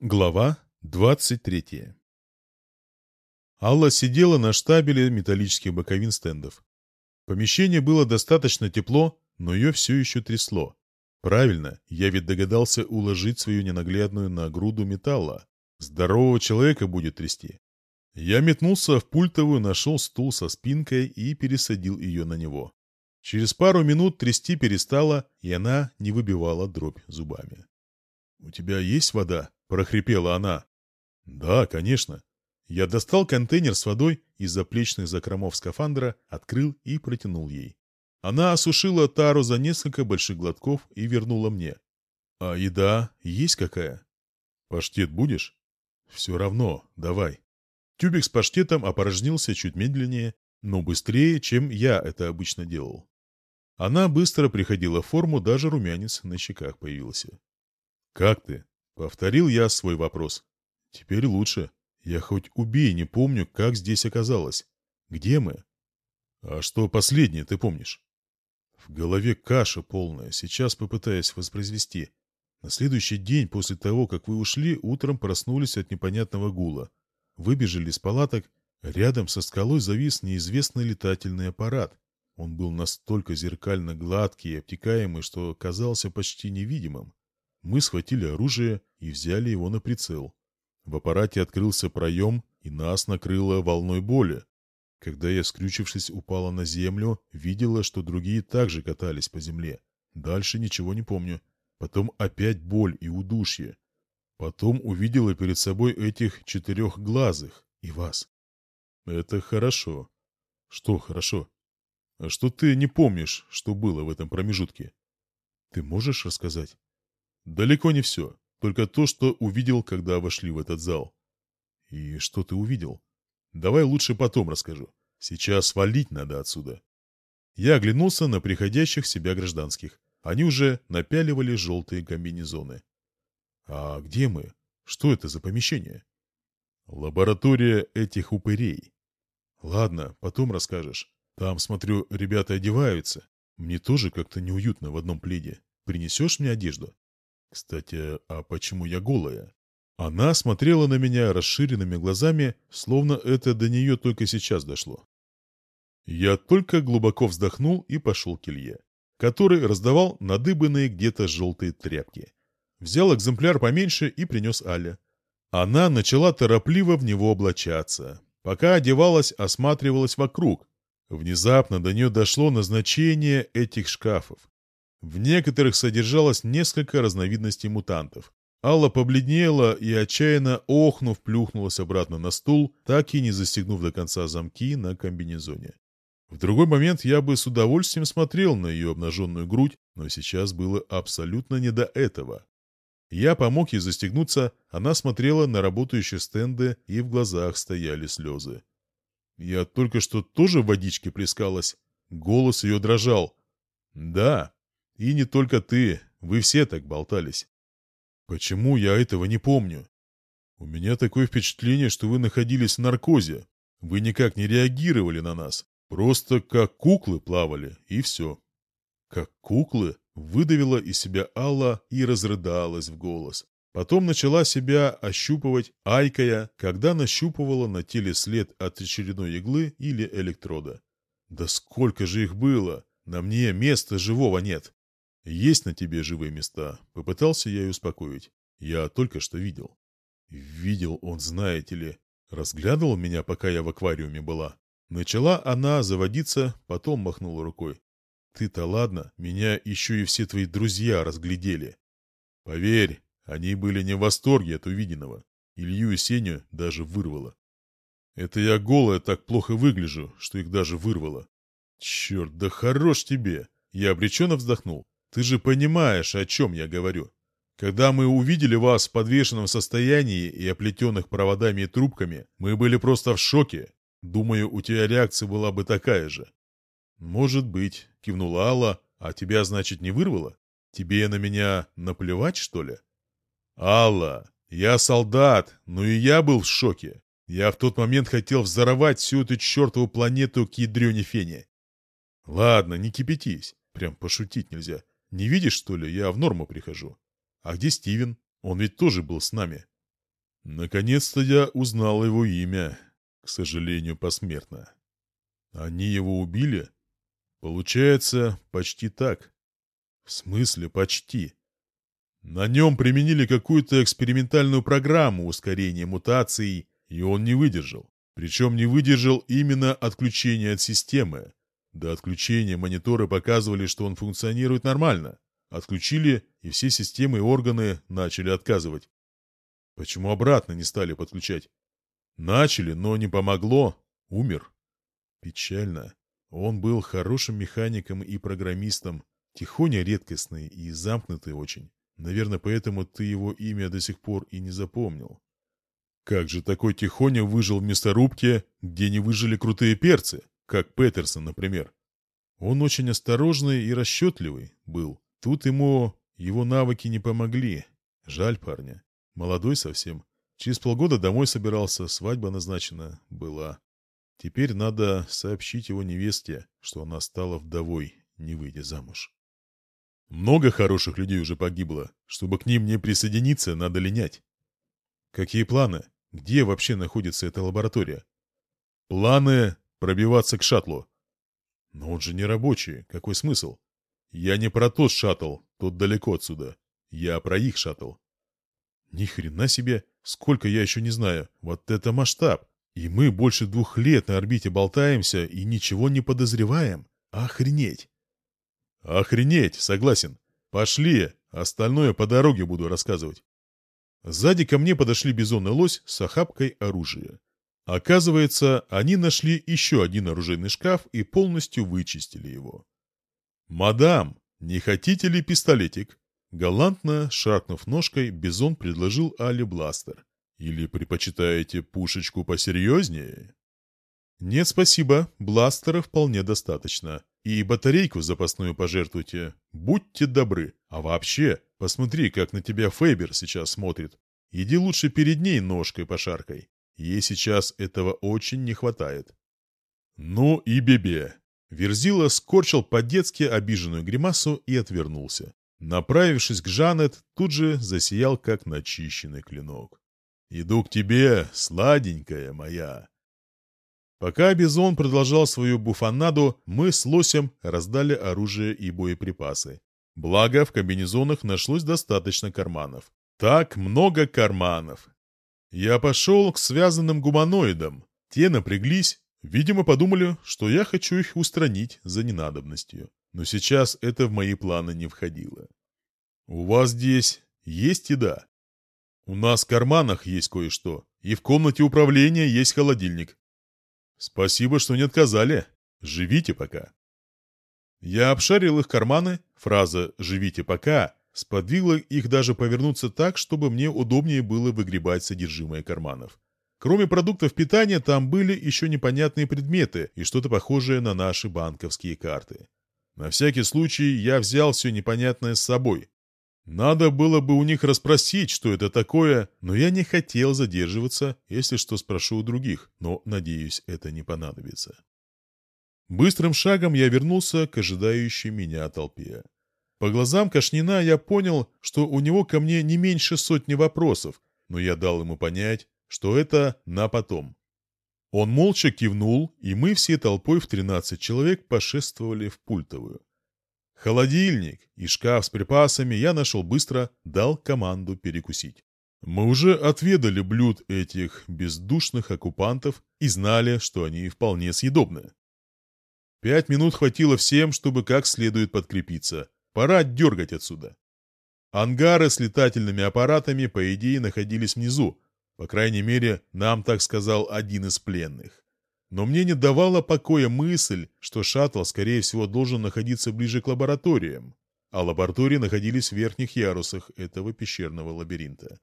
Глава 23 Алла сидела на штабеле металлических боковин стендов. Помещение было достаточно тепло, но ее все еще трясло. Правильно, я ведь догадался уложить свою ненаглядную на груду металла. Здорового человека будет трясти. Я метнулся в пультовую, нашел стул со спинкой и пересадил ее на него. Через пару минут трясти перестала, и она не выбивала дробь зубами. «У тебя есть вода?» — прохрипела она. «Да, конечно». Я достал контейнер с водой из заплечных закромов скафандра, открыл и протянул ей. Она осушила тару за несколько больших глотков и вернула мне. «А еда есть какая?» «Паштет будешь?» «Все равно, давай». Тюбик с паштетом опорожнился чуть медленнее, но быстрее, чем я это обычно делал. Она быстро приходила в форму, даже румянец на щеках появился. «Как ты?» Повторил я свой вопрос. Теперь лучше. Я хоть убей, не помню, как здесь оказалось. Где мы? А что последнее, ты помнишь? В голове каша полная, сейчас попытаюсь воспроизвести. На следующий день после того, как вы ушли, утром проснулись от непонятного гула. Выбежали из палаток, рядом со скалой завис неизвестный летательный аппарат. Он был настолько зеркально гладкий и обтекаемый, что казался почти невидимым. Мы схватили оружие и взяли его на прицел. В аппарате открылся проем, и нас накрыло волной боли. Когда я, скрючившись, упала на землю, видела, что другие также катались по земле. Дальше ничего не помню. Потом опять боль и удушье. Потом увидела перед собой этих четырехглазых и вас. Это хорошо. Что хорошо? А что ты не помнишь, что было в этом промежутке? Ты можешь рассказать? Далеко не все. Только то, что увидел, когда вошли в этот зал. И что ты увидел? Давай лучше потом расскажу. Сейчас валить надо отсюда. Я оглянулся на приходящих себя гражданских. Они уже напяливали желтые комбинезоны. А где мы? Что это за помещение? Лаборатория этих упырей. Ладно, потом расскажешь. Там, смотрю, ребята одеваются. Мне тоже как-то неуютно в одном пледе. Принесешь мне одежду? Кстати, а почему я голая? Она смотрела на меня расширенными глазами, словно это до нее только сейчас дошло. Я только глубоко вздохнул и пошел к Илье, который раздавал надыбанные где-то желтые тряпки. Взял экземпляр поменьше и принес Але. Она начала торопливо в него облачаться. Пока одевалась, осматривалась вокруг. Внезапно до нее дошло назначение этих шкафов. В некоторых содержалось несколько разновидностей мутантов. Алла побледнела и, отчаянно охнув, плюхнулась обратно на стул, так и не застегнув до конца замки на комбинезоне. В другой момент я бы с удовольствием смотрел на ее обнаженную грудь, но сейчас было абсолютно не до этого. Я помог ей застегнуться, она смотрела на работающие стенды, и в глазах стояли слезы. Я только что тоже в водичке плескалась. Голос ее дрожал. «Да, и не только ты, вы все так болтались. Почему я этого не помню? У меня такое впечатление, что вы находились в наркозе. Вы никак не реагировали на нас. Просто как куклы плавали, и все. Как куклы? Выдавила из себя Алла и разрыдалась в голос. Потом начала себя ощупывать, айкая, когда нащупывала на теле след от очередной иглы или электрода. Да сколько же их было! На мне места живого нет. «Есть на тебе живые места», — попытался я ее успокоить. «Я только что видел». Видел он, знаете ли. Разглядывал меня, пока я в аквариуме была. Начала она заводиться, потом махнула рукой. «Ты-то ладно, меня еще и все твои друзья разглядели. Поверь, они были не в восторге от увиденного. Илью и Сеню даже вырвало. Это я голая так плохо выгляжу, что их даже вырвало. Черт, да хорош тебе!» Я обреченно вздохнул. Ты же понимаешь, о чем я говорю. Когда мы увидели вас в подвешенном состоянии и оплетенных проводами и трубками, мы были просто в шоке. Думаю, у тебя реакция была бы такая же. Может быть, кивнула Алла, а тебя, значит, не вырвало? Тебе на меня наплевать, что ли? Алла, я солдат, но и я был в шоке. Я в тот момент хотел взорвать всю эту чертову планету к ядрёне фене. Ладно, не кипятись. Прям пошутить нельзя. Не видишь, что ли, я в норму прихожу. А где Стивен? Он ведь тоже был с нами. Наконец-то я узнал его имя, к сожалению, посмертно. Они его убили? Получается, почти так. В смысле почти? На нем применили какую-то экспериментальную программу ускорения мутаций, и он не выдержал. Причем не выдержал именно отключения от системы. До отключения мониторы показывали, что он функционирует нормально. Отключили, и все системы и органы начали отказывать. Почему обратно не стали подключать? Начали, но не помогло. Умер. Печально. Он был хорошим механиком и программистом. Тихоня редкостный и замкнутый очень. Наверное, поэтому ты его имя до сих пор и не запомнил. Как же такой Тихоня выжил в мясорубке, где не выжили крутые перцы, как Петерсон, например? Он очень осторожный и расчетливый был. Тут ему его навыки не помогли. Жаль парня. Молодой совсем. Через полгода домой собирался, свадьба назначена была. Теперь надо сообщить его невесте, что она стала вдовой, не выйдя замуж. Много хороших людей уже погибло. Чтобы к ним не присоединиться, надо линять. Какие планы? Где вообще находится эта лаборатория? Планы пробиваться к шаттлу. Но он же не рабочий. Какой смысл? Я не про тот шаттл, тот далеко отсюда. Я про их шаттл. Ни хрена себе, сколько я еще не знаю. Вот это масштаб. И мы больше двух лет на орбите болтаемся и ничего не подозреваем. Охренеть. Охренеть, согласен. Пошли, остальное по дороге буду рассказывать. Сзади ко мне подошли бизон и лось с охапкой оружия. Оказывается, они нашли еще один оружейный шкаф и полностью вычистили его. «Мадам, не хотите ли пистолетик?» Галантно, шаркнув ножкой, Бизон предложил Али бластер. «Или предпочитаете пушечку посерьезнее?» «Нет, спасибо, бластера вполне достаточно. И батарейку запасную пожертвуйте. Будьте добры. А вообще, посмотри, как на тебя Фейбер сейчас смотрит. Иди лучше перед ней ножкой пошаркой. Ей сейчас этого очень не хватает». «Ну и бебе!» Верзила скорчил по-детски обиженную гримасу и отвернулся. Направившись к Жанет, тут же засиял, как начищенный клинок. «Иду к тебе, сладенькая моя!» Пока Бизон продолжал свою буфанаду, мы с Лосем раздали оружие и боеприпасы. Благо, в комбинезонах нашлось достаточно карманов. Так много карманов! Я пошел к связанным гуманоидам. Те напряглись, видимо, подумали, что я хочу их устранить за ненадобностью но сейчас это в мои планы не входило. «У вас здесь есть еда?» «У нас в карманах есть кое-что, и в комнате управления есть холодильник». «Спасибо, что не отказали. Живите пока». Я обшарил их карманы, фраза «живите пока» сподвигла их даже повернуться так, чтобы мне удобнее было выгребать содержимое карманов. Кроме продуктов питания, там были еще непонятные предметы и что-то похожее на наши банковские карты. На всякий случай я взял все непонятное с собой. Надо было бы у них расспросить, что это такое, но я не хотел задерживаться, если что спрошу у других, но, надеюсь, это не понадобится. Быстрым шагом я вернулся к ожидающей меня толпе. По глазам Кашнина я понял, что у него ко мне не меньше сотни вопросов, но я дал ему понять, что это на потом. Он молча кивнул, и мы все толпой в 13 человек пошествовали в пультовую. Холодильник и шкаф с припасами я нашел быстро, дал команду перекусить. Мы уже отведали блюд этих бездушных оккупантов и знали, что они вполне съедобны. Пять минут хватило всем, чтобы как следует подкрепиться. Пора дергать отсюда. Ангары с летательными аппаратами, по идее, находились внизу, по крайней мере, нам так сказал один из пленных. Но мне не давала покоя мысль, что шаттл, скорее всего, должен находиться ближе к лабораториям, а лаборатории находились в верхних ярусах этого пещерного лабиринта.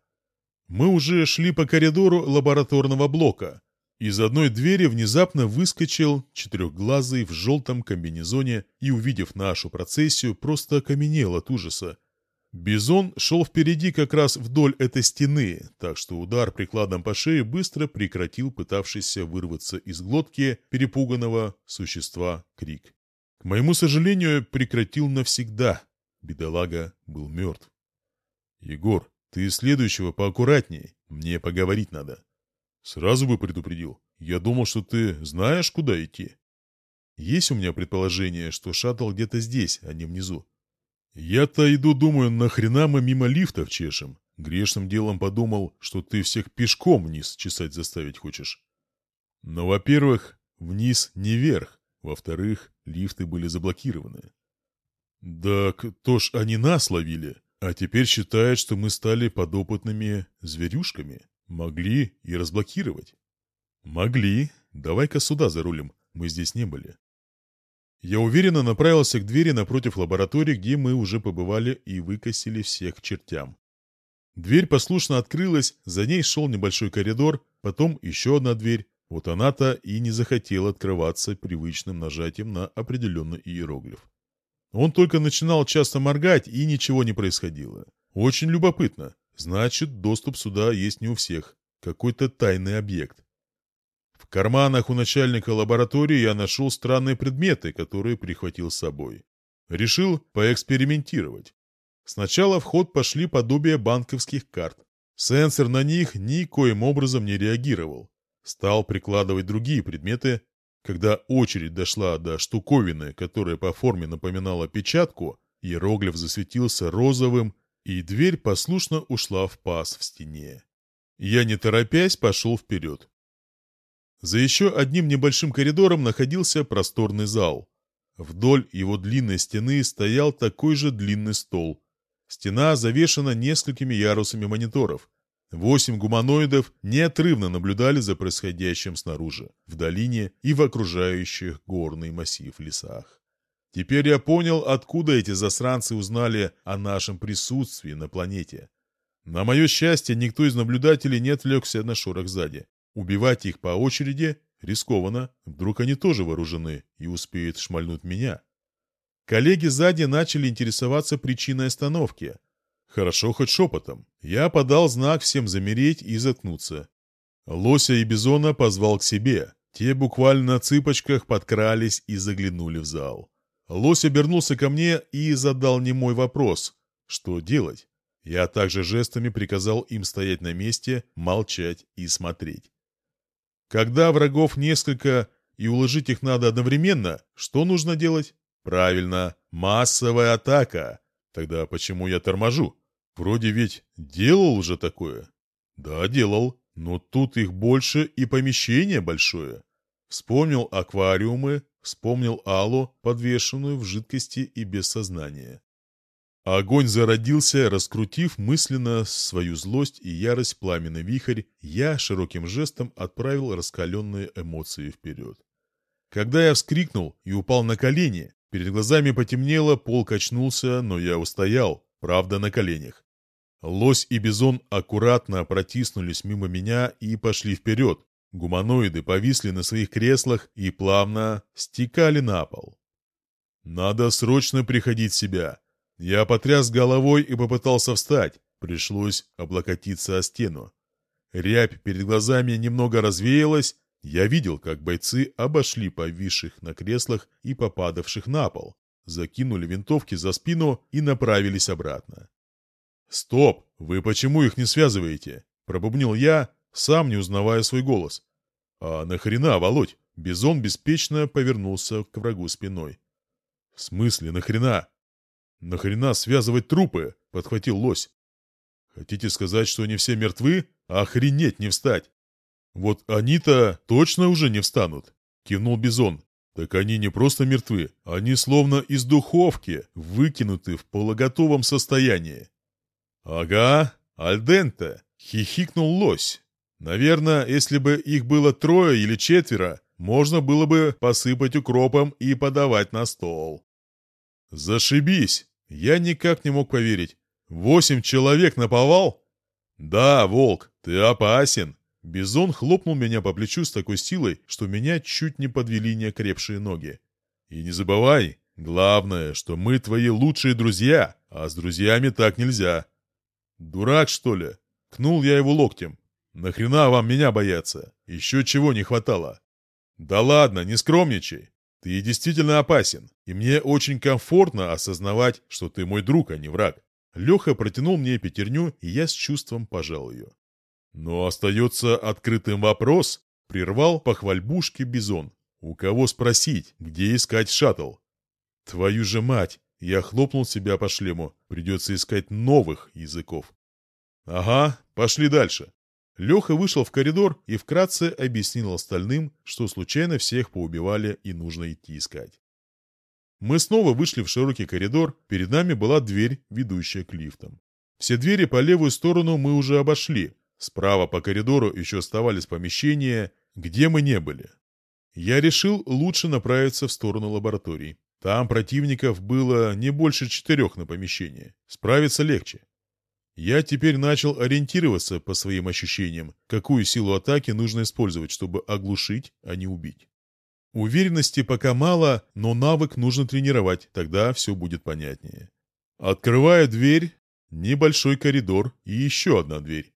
Мы уже шли по коридору лабораторного блока. Из одной двери внезапно выскочил четырехглазый в желтом комбинезоне и, увидев нашу процессию, просто окаменел от ужаса. Бизон шел впереди как раз вдоль этой стены, так что удар прикладом по шее быстро прекратил пытавшийся вырваться из глотки перепуганного существа крик. К моему сожалению, прекратил навсегда. Бедолага был мертв. «Егор, Ты следующего поаккуратней, мне поговорить надо. Сразу бы предупредил. Я думал, что ты знаешь, куда идти. Есть у меня предположение, что шаттл где-то здесь, а не внизу. Я-то иду, думаю, нахрена мы мимо лифтов чешем. Грешным делом подумал, что ты всех пешком вниз чесать заставить хочешь. Но, во-первых, вниз не вверх. Во-вторых, лифты были заблокированы. Да кто ж они нас ловили? А теперь считают, что мы стали подопытными зверюшками. Могли и разблокировать. Могли. Давай-ка сюда зарулим. Мы здесь не были. Я уверенно направился к двери напротив лаборатории, где мы уже побывали и выкосили всех к чертям. Дверь послушно открылась, за ней шел небольшой коридор, потом еще одна дверь. Вот она-то и не захотела открываться привычным нажатием на определенный иероглиф. Он только начинал часто моргать, и ничего не происходило. Очень любопытно. Значит, доступ сюда есть не у всех. Какой-то тайный объект. В карманах у начальника лаборатории я нашел странные предметы, которые прихватил с собой. Решил поэкспериментировать. Сначала в ход пошли подобия банковских карт. Сенсор на них никоим образом не реагировал. Стал прикладывать другие предметы, когда очередь дошла до штуковины, которая по форме напоминала печатку, иероглиф засветился розовым, и дверь послушно ушла в паз в стене. Я, не торопясь, пошел вперед. За еще одним небольшим коридором находился просторный зал. Вдоль его длинной стены стоял такой же длинный стол. Стена завешена несколькими ярусами мониторов, Восемь гуманоидов неотрывно наблюдали за происходящим снаружи, в долине и в окружающих горный массив лесах. Теперь я понял, откуда эти засранцы узнали о нашем присутствии на планете. На мое счастье, никто из наблюдателей не отвлекся на шорох сзади. Убивать их по очереди рискованно, вдруг они тоже вооружены и успеют шмальнуть меня. Коллеги сзади начали интересоваться причиной остановки, Хорошо хоть шепотом. Я подал знак всем замереть и заткнуться. Лося и Бизона позвал к себе. Те буквально на цыпочках подкрались и заглянули в зал. Лось обернулся ко мне и задал немой вопрос. Что делать? Я также жестами приказал им стоять на месте, молчать и смотреть. Когда врагов несколько и уложить их надо одновременно, что нужно делать? Правильно, массовая атака. Тогда почему я торможу? Вроде ведь делал уже такое. Да, делал, но тут их больше и помещение большое. Вспомнил аквариумы, вспомнил Аллу, подвешенную в жидкости и без сознания. Огонь зародился, раскрутив мысленно свою злость и ярость пламенный вихрь, я широким жестом отправил раскаленные эмоции вперед. Когда я вскрикнул и упал на колени, перед глазами потемнело, пол качнулся, но я устоял, правда на коленях. Лось и бизон аккуратно протиснулись мимо меня и пошли вперед. Гуманоиды повисли на своих креслах и плавно стекали на пол. «Надо срочно приходить в себя». Я потряс головой и попытался встать. Пришлось облокотиться о стену. Рябь перед глазами немного развеялась. Я видел, как бойцы обошли повисших на креслах и попадавших на пол, закинули винтовки за спину и направились обратно. «Стоп! Вы почему их не связываете?» — пробубнил я, сам не узнавая свой голос. «А нахрена, Володь?» Бизон беспечно повернулся к врагу спиной. «В смысле нахрена?» «Нахрена связывать трупы?» — подхватил лось. «Хотите сказать, что они все мертвы? Охренеть не встать!» «Вот они-то точно уже не встанут!» — кивнул Бизон. «Так они не просто мертвы, они словно из духовки, выкинуты в полуготовом состоянии. «Ага, аль денте!» — хихикнул лось. «Наверное, если бы их было трое или четверо, можно было бы посыпать укропом и подавать на стол». «Зашибись!» Я никак не мог поверить. «Восемь человек наповал?» «Да, волк, ты опасен!» Бизон хлопнул меня по плечу с такой силой, что меня чуть не подвели неокрепшие ноги. «И не забывай, главное, что мы твои лучшие друзья, а с друзьями так нельзя. «Дурак, что ли?» Кнул я его локтем. «Нахрена вам меня бояться? Еще чего не хватало?» «Да ладно, не скромничай. Ты действительно опасен, и мне очень комфортно осознавать, что ты мой друг, а не враг. Леха протянул мне пятерню, и я с чувством пожал ее. Но остается открытым вопрос, прервал похвальбушки Бизон. У кого спросить, где искать шаттл? Твою же мать! Я хлопнул себя по шлему. Придется искать новых языков. Ага, пошли дальше. Леха вышел в коридор и вкратце объяснил остальным, что случайно всех поубивали и нужно идти искать. Мы снова вышли в широкий коридор, перед нами была дверь, ведущая к лифтам. Все двери по левую сторону мы уже обошли, справа по коридору еще оставались помещения, где мы не были. Я решил лучше направиться в сторону лабораторий. Там противников было не больше четырех на помещение. Справиться легче. Я теперь начал ориентироваться по своим ощущениям, какую силу атаки нужно использовать, чтобы оглушить, а не убить. Уверенности пока мало, но навык нужно тренировать, тогда все будет понятнее. Открываю дверь, небольшой коридор и еще одна дверь.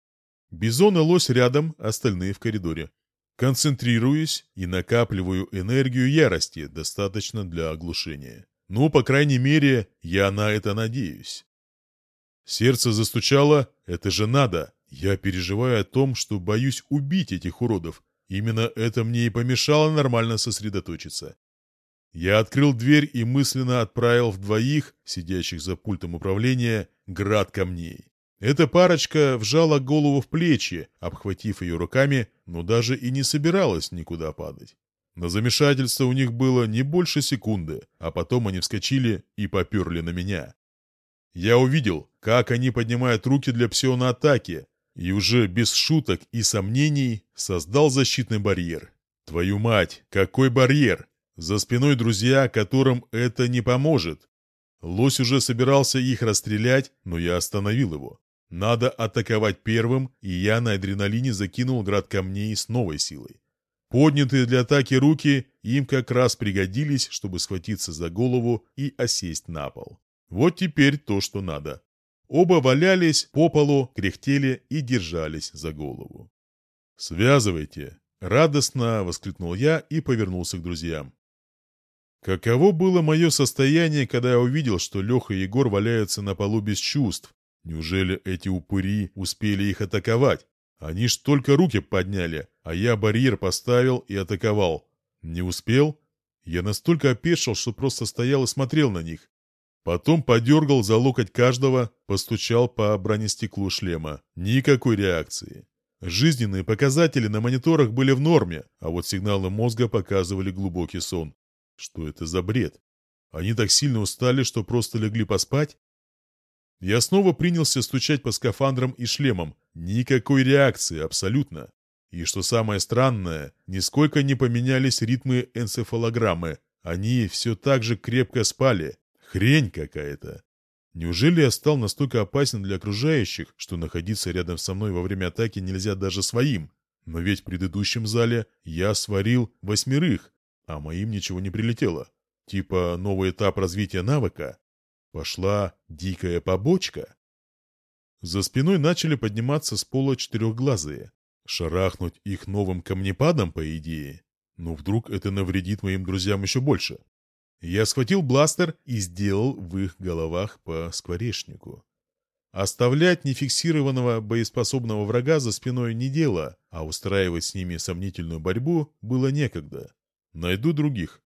Бизон и лось рядом, остальные в коридоре. Концентрируюсь и накапливаю энергию ярости, достаточно для оглушения. Ну, по крайней мере, я на это надеюсь. Сердце застучало, это же надо. Я переживаю о том, что боюсь убить этих уродов. Именно это мне и помешало нормально сосредоточиться. Я открыл дверь и мысленно отправил в двоих, сидящих за пультом управления, град камней. Эта парочка вжала голову в плечи, обхватив ее руками, но даже и не собиралась никуда падать. На замешательство у них было не больше секунды, а потом они вскочили и поперли на меня. Я увидел, как они поднимают руки для псиона-атаки, и уже без шуток и сомнений создал защитный барьер. Твою мать, какой барьер! За спиной друзья, которым это не поможет. Лось уже собирался их расстрелять, но я остановил его. Надо атаковать первым, и я на адреналине закинул град камней с новой силой. Поднятые для атаки руки им как раз пригодились, чтобы схватиться за голову и осесть на пол. Вот теперь то, что надо. Оба валялись по полу, кряхтели и держались за голову. «Связывайте!» — радостно воскликнул я и повернулся к друзьям. Каково было мое состояние, когда я увидел, что Леха и Егор валяются на полу без чувств? Неужели эти упыри успели их атаковать? Они ж только руки подняли, а я барьер поставил и атаковал. Не успел? Я настолько опешил, что просто стоял и смотрел на них. Потом подергал за локоть каждого, постучал по бронестеклу шлема. Никакой реакции. Жизненные показатели на мониторах были в норме, а вот сигналы мозга показывали глубокий сон. Что это за бред? Они так сильно устали, что просто легли поспать? Я снова принялся стучать по скафандрам и шлемам. Никакой реакции, абсолютно. И что самое странное, нисколько не поменялись ритмы энцефалограммы. Они все так же крепко спали, Хрень какая-то. Неужели я стал настолько опасен для окружающих, что находиться рядом со мной во время атаки нельзя даже своим? Но ведь в предыдущем зале я сварил восьмерых, а моим ничего не прилетело. Типа новый этап развития навыка. Пошла дикая побочка. За спиной начали подниматься с пола четырехглазые. Шарахнуть их новым камнепадом, по идее. Но вдруг это навредит моим друзьям еще больше. Я схватил бластер и сделал в их головах по скворечнику. Оставлять нефиксированного боеспособного врага за спиной не дело, а устраивать с ними сомнительную борьбу было некогда. Найду других.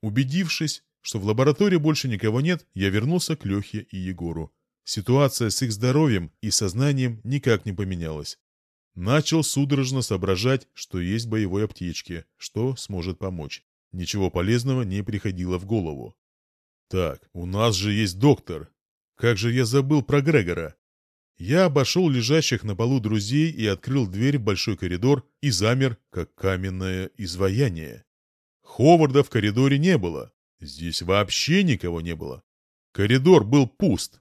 Убедившись, что в лаборатории больше никого нет, я вернулся к Лехе и Егору. Ситуация с их здоровьем и сознанием никак не поменялась. Начал судорожно соображать, что есть боевой аптечки, что сможет помочь. Ничего полезного не приходило в голову. Так, у нас же есть доктор. Как же я забыл про Грегора? Я обошел лежащих на полу друзей и открыл дверь в большой коридор и замер, как каменное изваяние. Ховарда в коридоре не было. Здесь вообще никого не было. Коридор был пуст.